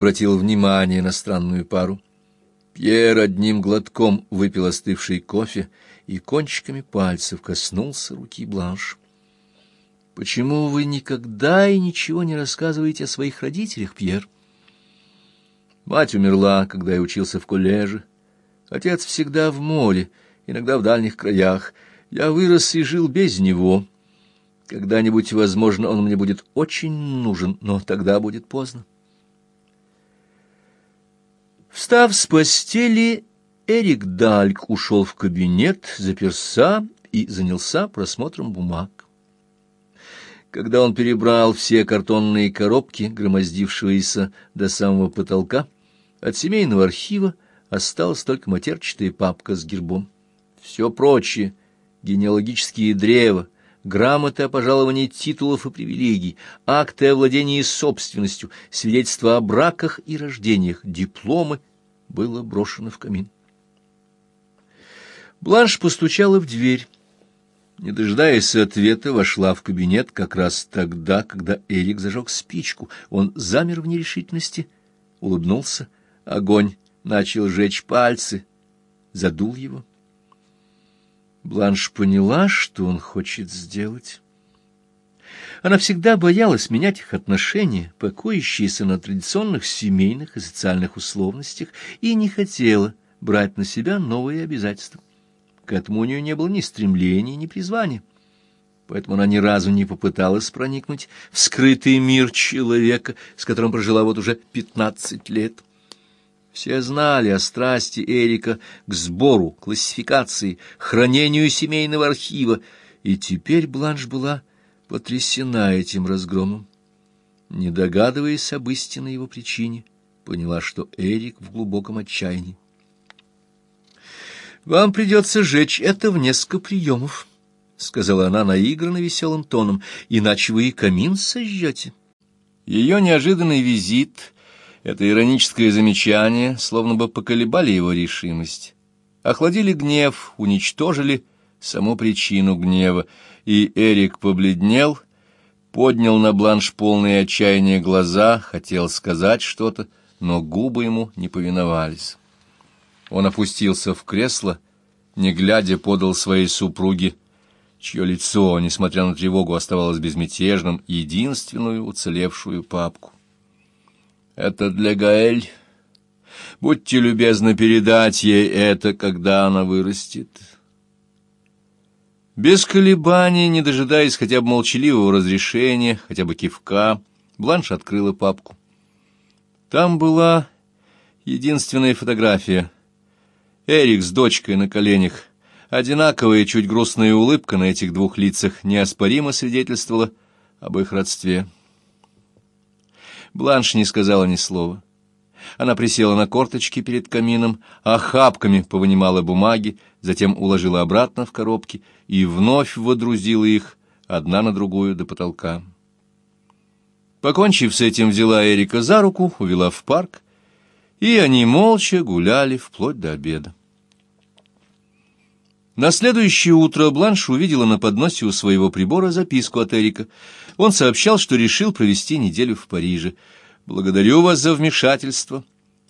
обратил внимание на странную пару. Пьер одним глотком выпил остывший кофе и кончиками пальцев коснулся руки Бланш. «Почему вы никогда и ничего не рассказываете о своих родителях, Пьер?» Мать умерла, когда я учился в коллеже. Отец всегда в море, иногда в дальних краях. Я вырос и жил без него. Когда-нибудь, возможно, он мне будет очень нужен, но тогда будет поздно. Встав с постели, Эрик Дальк ушел в кабинет, заперся и занялся просмотром бумаг. Когда он перебрал все картонные коробки, громоздившиеся до самого потолка, от семейного архива осталась только матерчатая папка с гербом. Все прочее — генеалогические древа, грамоты о пожаловании титулов и привилегий, акты о владении собственностью, свидетельства о браках и рождениях, дипломы было брошено в камин. Бланш постучала в дверь. Не дожидаясь ответа, вошла в кабинет как раз тогда, когда Эрик зажег спичку. Он замер в нерешительности, улыбнулся. Огонь начал жечь пальцы, задул его. Бланш поняла, что он хочет сделать. Она всегда боялась менять их отношения, покоящиеся на традиционных семейных и социальных условностях, и не хотела брать на себя новые обязательства. К этому у нее не было ни стремления, ни призвания. Поэтому она ни разу не попыталась проникнуть в скрытый мир человека, с которым прожила вот уже пятнадцать лет. Все знали о страсти Эрика к сбору, классификации, хранению семейного архива, и теперь Бланш была потрясена этим разгромом. Не догадываясь об истинной его причине, поняла, что Эрик в глубоком отчаянии. «Вам придется жечь это в несколько приемов», — сказала она наигранно веселым тоном, — «иначе вы и камин сожжете». Ее неожиданный визит, это ироническое замечание, словно бы поколебали его решимость, охладили гнев, уничтожили саму причину гнева, и Эрик побледнел, поднял на бланш полные отчаяния глаза, хотел сказать что-то, но губы ему не повиновались. Он опустился в кресло, не глядя, подал своей супруге, чье лицо, несмотря на тревогу, оставалось безмятежным, единственную уцелевшую папку. «Это для Гаэль. Будьте любезны передать ей это, когда она вырастет». Без колебаний, не дожидаясь хотя бы молчаливого разрешения, хотя бы кивка, Бланш открыла папку. Там была единственная фотография. Эрик с дочкой на коленях. Одинаковая, чуть грустная улыбка на этих двух лицах неоспоримо свидетельствовала об их родстве. Бланш не сказала ни слова. Она присела на корточки перед камином, охапками повынимала бумаги, затем уложила обратно в коробки и вновь водрузила их одна на другую до потолка. Покончив с этим, взяла Эрика за руку, увела в парк, и они молча гуляли вплоть до обеда. На следующее утро Бланш увидела на подносе у своего прибора записку от Эрика. Он сообщал, что решил провести неделю в Париже. «Благодарю вас за вмешательство.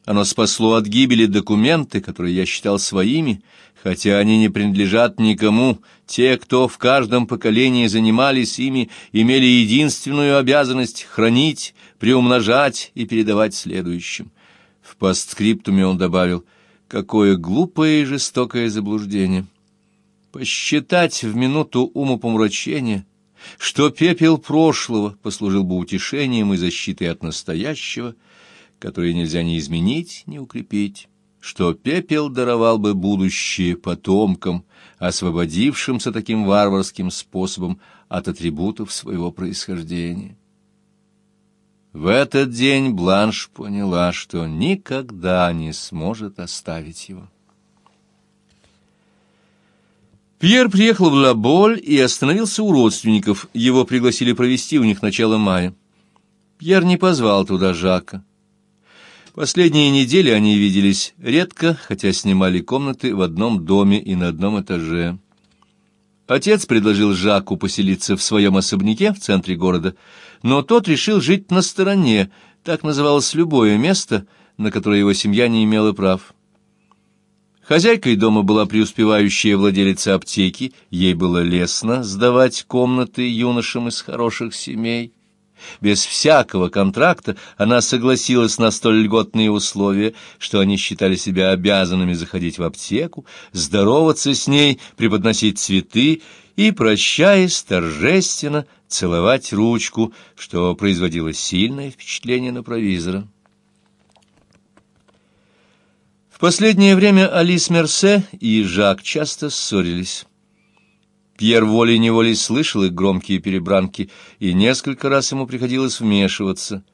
Оно спасло от гибели документы, которые я считал своими, хотя они не принадлежат никому. Те, кто в каждом поколении занимались ими, имели единственную обязанность хранить, приумножать и передавать следующим». В постскриптуме он добавил «Какое глупое и жестокое заблуждение!» посчитать в минуту умопомрачения, что пепел прошлого послужил бы утешением и защитой от настоящего, которое нельзя ни изменить, ни укрепить, что пепел даровал бы будущее потомкам, освободившимся таким варварским способом от атрибутов своего происхождения. В этот день Бланш поняла, что никогда не сможет оставить его. Пьер приехал в Лаболь и остановился у родственников. Его пригласили провести у них начало мая. Пьер не позвал туда Жака. Последние недели они виделись редко, хотя снимали комнаты в одном доме и на одном этаже. Отец предложил Жаку поселиться в своем особняке в центре города, но тот решил жить на стороне, Так называлось любое место, на которое его семья не имела прав. Хозяйкой дома была преуспевающая владелица аптеки, ей было лестно сдавать комнаты юношам из хороших семей. Без всякого контракта она согласилась на столь льготные условия, что они считали себя обязанными заходить в аптеку, здороваться с ней, преподносить цветы и, прощаясь, торжественно целовать ручку, что производило сильное впечатление на провизора. В последнее время Алис Мерсе и Жак часто ссорились. Пьер волей-неволей слышал их громкие перебранки, и несколько раз ему приходилось вмешиваться.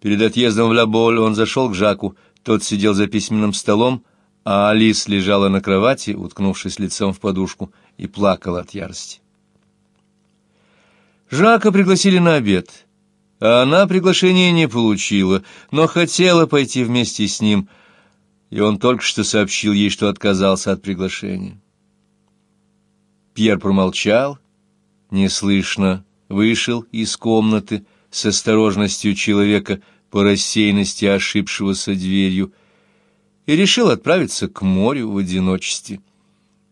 Перед отъездом в Лаболь он зашел к Жаку, тот сидел за письменным столом, а Алис лежала на кровати, уткнувшись лицом в подушку, и плакала от ярости. Жака пригласили на обед, а она приглашение не получила, но хотела пойти вместе с ним, и он только что сообщил ей, что отказался от приглашения. Пьер промолчал, неслышно вышел из комнаты с осторожностью человека по рассеянности ошибшегося дверью и решил отправиться к морю в одиночестве.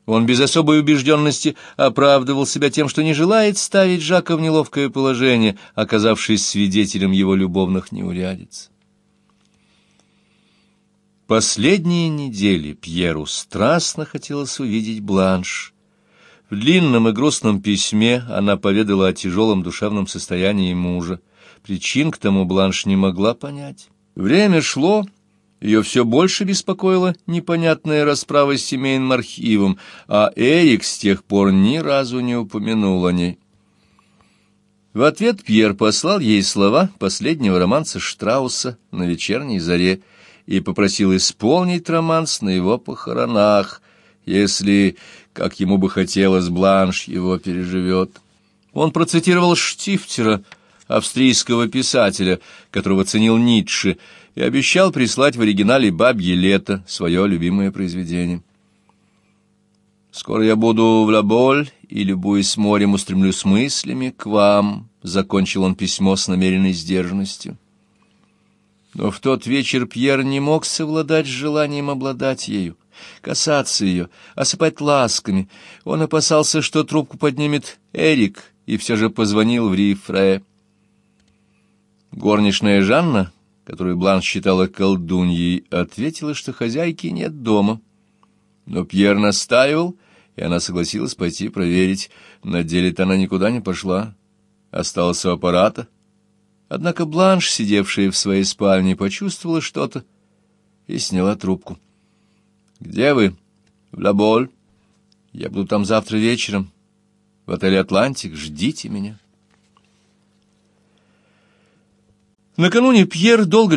Он без особой убежденности оправдывал себя тем, что не желает ставить Жака в неловкое положение, оказавшись свидетелем его любовных неурядиц. Последние недели Пьеру страстно хотелось увидеть Бланш — в длинном и грустном письме она поведала о тяжелом душевном состоянии мужа. Причин к тому Бланш не могла понять. Время шло, ее все больше беспокоила непонятная расправа с семейным архивом, а Эрик с тех пор ни разу не упомянул о ней. В ответ Пьер послал ей слова последнего романса Штрауса «На вечерней заре» и попросил исполнить романс на его похоронах, если как ему бы хотелось, Бланш его переживет. Он процитировал Штифтера, австрийского писателя, которого ценил Ницше, и обещал прислать в оригинале «Бабье лето» свое любимое произведение. «Скоро я буду в Лаболь и, любуясь морем, устремлюсь мыслями к вам», — закончил он письмо с намеренной сдержанностью. Но в тот вечер Пьер не мог совладать с желанием обладать ею касаться ее, осыпать ласками. Он опасался, что трубку поднимет Эрик, и все же позвонил в Рифре. Горничная Жанна, которую Блан считала колдуньей, ответила, что хозяйки нет дома. Но Пьер настаивал, и она согласилась пойти проверить. На деле-то она никуда не пошла, осталась у аппарата. Однако Бланш, сидевшая в своей спальне, почувствовала что-то и сняла трубку. «Где вы?» «В Лаболь. Я буду там завтра вечером. В отеле «Атлантик». Ждите меня». Накануне Пьер долго